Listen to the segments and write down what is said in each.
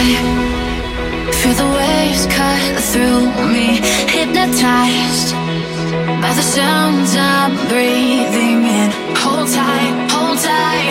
Feel the waves cut through me Hypnotized by the sounds I'm breathing in. Hold tight, hold tight.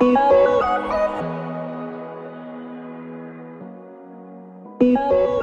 Thank you.